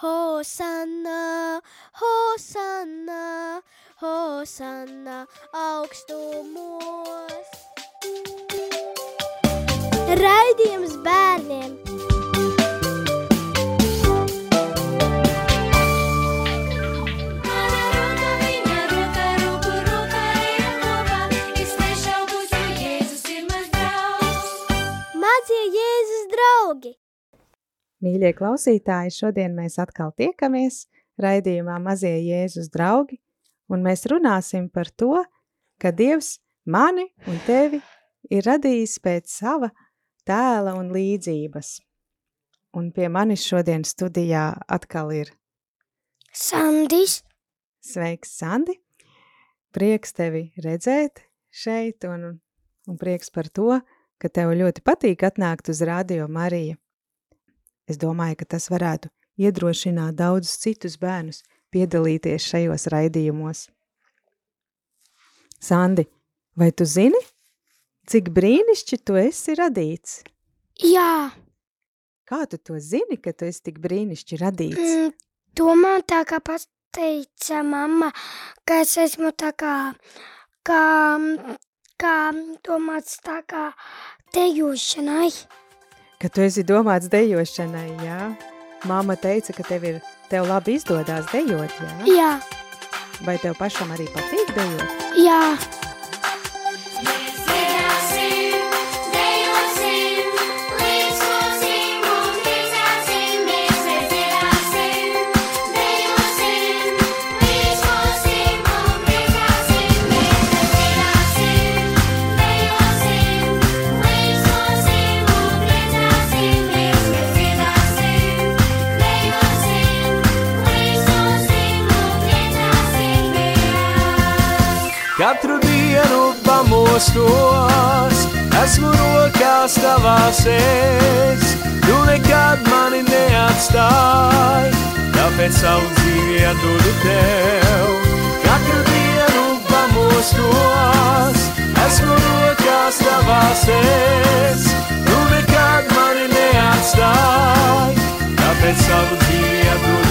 Hosanna, Hosanna, Hosanna augstumos. Raidījums bērniem! Mīļie klausītāji, šodien mēs atkal tiekamies raidījumā Mazie Jēzus draugi, un mēs runāsim par to, ka Dievs mani un tevi ir radījis pēc sava tēla un līdzības. Un pie manis šodien studijā atkal ir Sandis! Sveiks, Sandi! Prieks tevi redzēt šeit un, un prieks par to, ka tev ļoti patīk atnākt uz Radio Mariju. Es domāju, ka tas varētu iedrošināt daudzus citus bērnus piedalīties šajos raidījumos. Sandi, vai tu zini, cik brīnišķi tu esi radīts? Jā, Kā tu to zini, ka tu esi tik brīnišķi radīts? mm, to man tā kā pateica mamma, ka es esmu tā kā, kā, kā domāts tā kā dejošanai. Ka tu esi domāts dejošanai, jā? Māma teica, ka tev ir, tev labi izdodās dejot, jā? Jā, Vai tev pašam arī patīk dejot? jā, pamostos, esmu rokās tavās es. Tu nekad mani neatstāji, tāpēc savu dzīvi atdodu tev. Katru dienu pamostos, esmu rokās tavās es. Tu nekad mani neatstāji, tāpēc savu dzīvi atdodu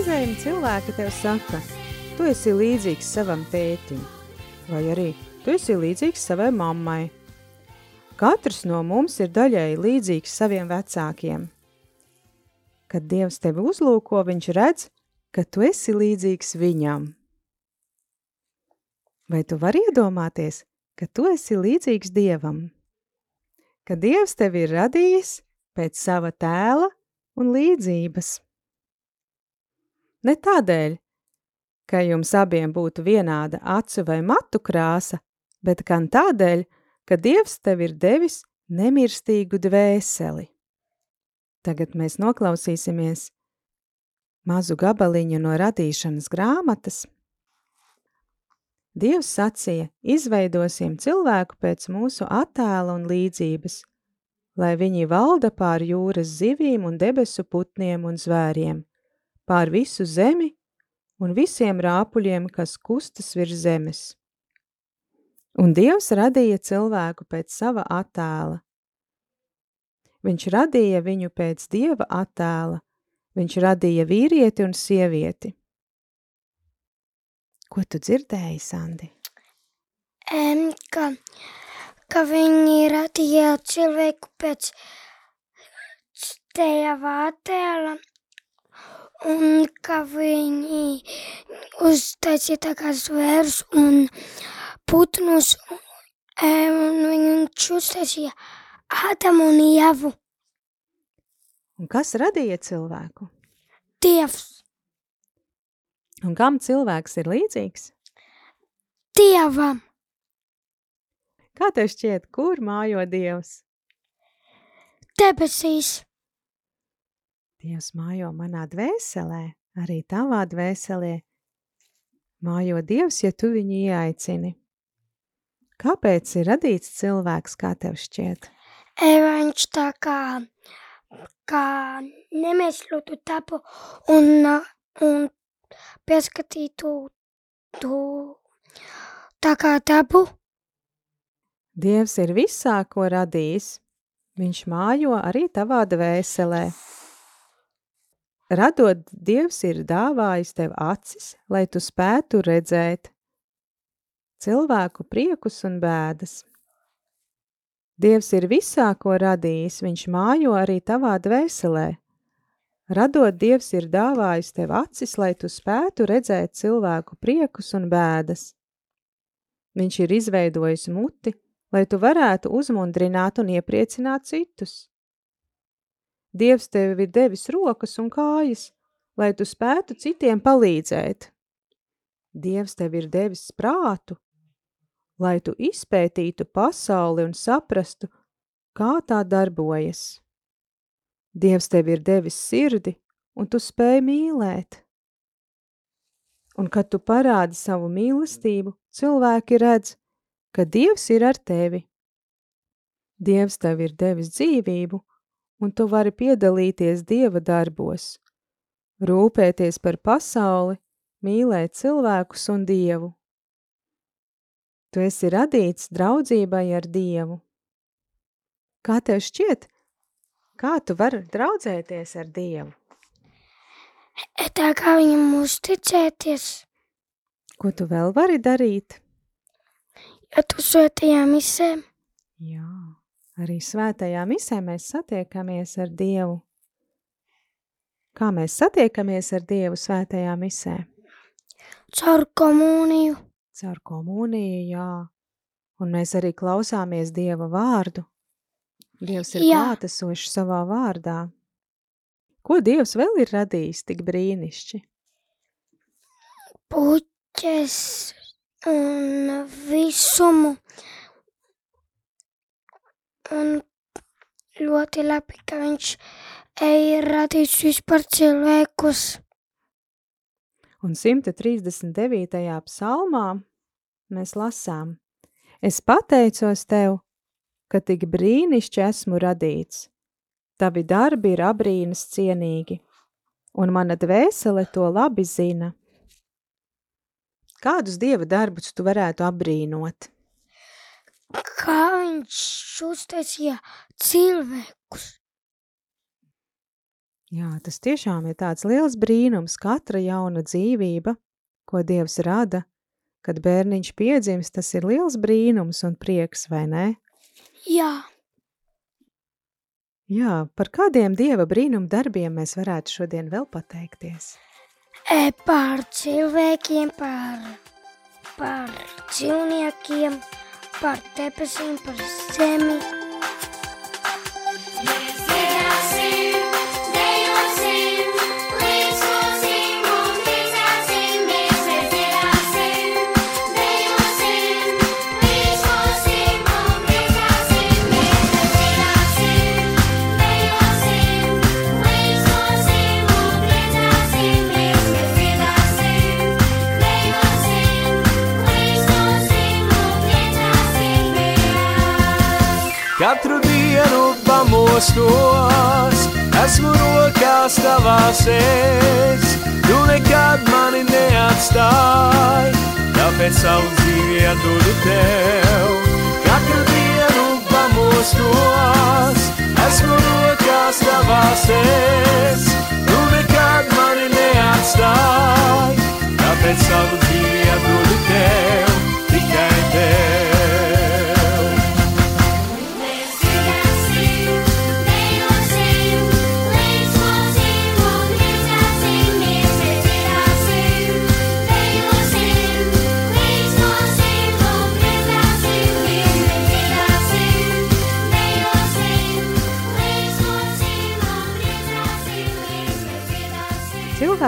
Reizēm cilvēki tev saka, tu esi līdzīgs savam tētim, vai arī tu esi līdzīgs savai mammai. Katrs no mums ir daļai līdzīgs saviem vecākiem. Kad Dievs tevi uzlūko, viņš redz, ka tu esi līdzīgs viņam. Vai tu vari iedomāties, ka tu esi līdzīgs Dievam? Ka Dievs tevi ir radījis pēc sava tēla un līdzības. Ne tādēļ, ka jums abiem būtu vienāda acu vai matu krāsa, bet gan tādēļ, ka Dievs tev ir devis nemirstīgu dvēseli. Tagad mēs noklausīsimies mazu gabaliņu no radīšanas grāmatas. Dievs sacīja, izveidosim cilvēku pēc mūsu attēla un līdzības, lai viņi valda pār jūras zivīm un debesu putniem un zvēriem, pār visu zemi un visiem rāpuļiem, kas kustas virs zemes. Un Dievs radīja cilvēku pēc sava attēla. Viņš radīja viņu pēc Dieva attēla, viņš radīja vīrieti un sievieti. Ko tu dzirdēji, Sandi? em, ka, ka viņi radīja cilvēku pēc tēva attēla un ka viņi uztaisīja tā kā zvērus un putnus un viņš uztaisīja Ādamu un Ievu. Un kas radīja cilvēku? Dievs, Un kam cilvēks ir līdzīgs? Dievam, Kā tev šķiet, kur mājo Dievs? debesīs, Dievs mājo manā dvēselē, arī tavā dvēselē. Mājo Dievs, ja tu viņu ieaicini. Kāpēc ir radīts cilvēks, kā tev šķiet? e, viņš tā kā, kā nemēslotu tapu un, un pieskatītu tu tā kā tapu. Dievs ir visā, ko radījis, Viņš mājo arī tavā dvēselē. Radot, Dievs ir dāvājis tev acis, lai tu spētu redzēt cilvēku priekus un bēdas. Dievs ir visā, ko radījis, viņš mājo arī tavā dvēselē. Radot, Dievs ir dāvājis tev acis, lai tu spētu redzēt cilvēku priekus un bēdas. Viņš ir izveidojis muti, lai tu varētu uzmundrināt un iepriecināt citus. Dievs tev ir devis rokas un kājas, lai tu spētu citiem palīdzēt. Dievs tev ir devis prātu, lai tu izpētītu pasauli un saprastu, kā tā darbojas. Dievs tev ir devis sirdi, un tu spēj mīlēt. Un kad tu parādi savu mīlestību, cilvēki redz, ka Dievs ir ar tevi. Dievs tev ir devis dzīvību, un tu vari piedalīties Dieva darbos, rūpēties par pasauli, mīlēt cilvēkus un Dievu. Tu esi radīts draudzībai ar Dievu. Kā tev šķiet, kā tu vari draudzēties ar Dievu? Tā kā viņam uzticēties, Ko tu vēl vari darīt? ja tu svētajā misē, Jā, arī svētajā misē mēs satiekamies ar Dievu. Kā mēs satiekamies ar Dievu svētajā misē? caur komuniju, Caur komuniju, jā. Un mēs arī klausāmies Dieva vārdu. Dievs ir klātesošs savā vārdā. Ko Dievs vēl ir radījis tik brīnišķi? puķes un visumu. Un ļoti labi, ka viņš ir radījis vispār cilvēkus. Un 139. psalmā mēs lasām: Es pateicos tev, ka tik brīnišķi esmu radīts. Tavi darbi ir abrīnas cienīgi, un mana dvēsele to labi zina. Kādus dieva darbus tu varētu apbrīnot? Kā viņš uztaisīja cilvēkus. Jā, tas tiešām ir tāds liels brīnums, katra jauna dzīvība, ko Dievs rada, kad bērniņš piedzimst, tas ir liels brīnums un prieks, vai ne? Jā, Jā, par kādiem Dieva brīnum darbiem mēs varētu šodien vēl pateikties? e, par cilvēkiem, par, par dzīvniekiem, par debesīm, par zemi. Dienu pamostos, esmu rokās tavās es. Tu nekad mani neatstāji, tāpēc savu dzīvi atdodu tev. Katru dienu pamostos, esmu rokās tavās es. Tu nekad mani neatstāji, tāpēc savu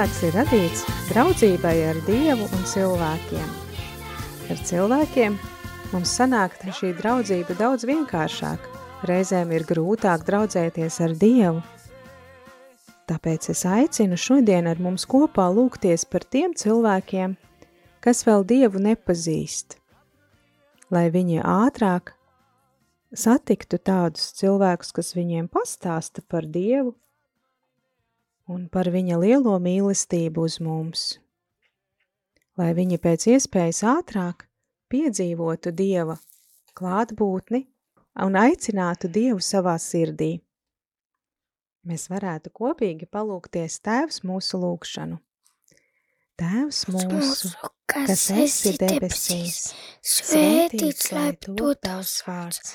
Cilvēks ir radīts draudzībai ar Dievu un cilvēkiem. Ar cilvēkiem mums sanāk šī draudzība daudz vienkāršāk. Reizēm ir grūtāk draudzēties ar Dievu. Tāpēc es aicinu šodien ar mums kopā lūgties par tiem cilvēkiem, kas vēl Dievu nepazīst, lai viņi ātrāk satiktu tādus cilvēkus, kas viņiem pastāsta par Dievu un par viņa lielo mīlestību uz mums. Lai viņi pēc iespējas ātrāk piedzīvotu Dieva klātbūtni un aicinātu Dievu savā sirdī. Mēs varētu kopīgi palūkties Tēvs mūsu lūgšanu. Tēvs mūsu, kas esi debesīs, svētīts lai top tavs vārds,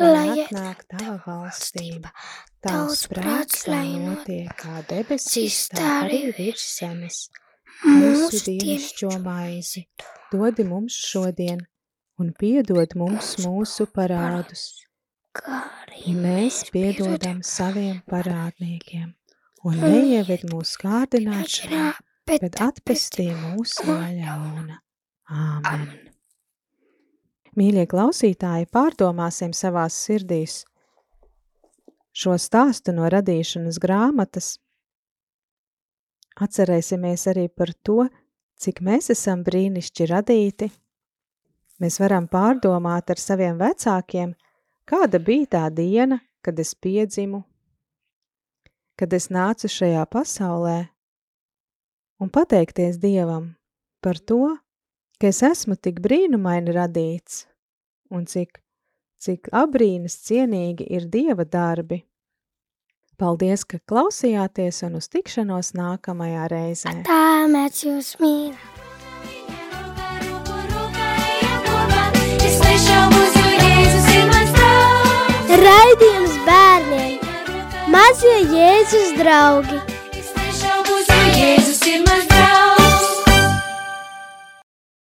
lai atnāk tava valstība, tavs prāts, lai notiek kā debesīs, tā arī virs zemes. Mūsu dienascho maizi dodi mums šodien, un piedod mums mūsu parādus, kā arī mēs piedodam saviem parādniekiem, un neieved mūsu kārdināšanā, bet atpestī mūs no ļauna. Āmen! Mīļie klausītāji, pārdomāsim savās sirdīs šo stāstu no radīšanas grāmatas. Atcerēsimies arī par to, cik mēs esam brīnišķi radīti. Mēs varam pārdomāt ar saviem vecākiem, kāda bija tā diena, kad es piedzimu, kad es nācu šajā pasaulē, un pateikties Dievam par to, ka es esmu tik brīnumaini radīts, un cik, cik abrīnas cienīgi ir Dieva darbi. Paldies, ka klausījāties un uz tikšanos nākamajā reizē. Tā mēs jūs mīlam. Raidījums bērniem! Mazie Jēzus draugi! Jēzus ir mans draugs.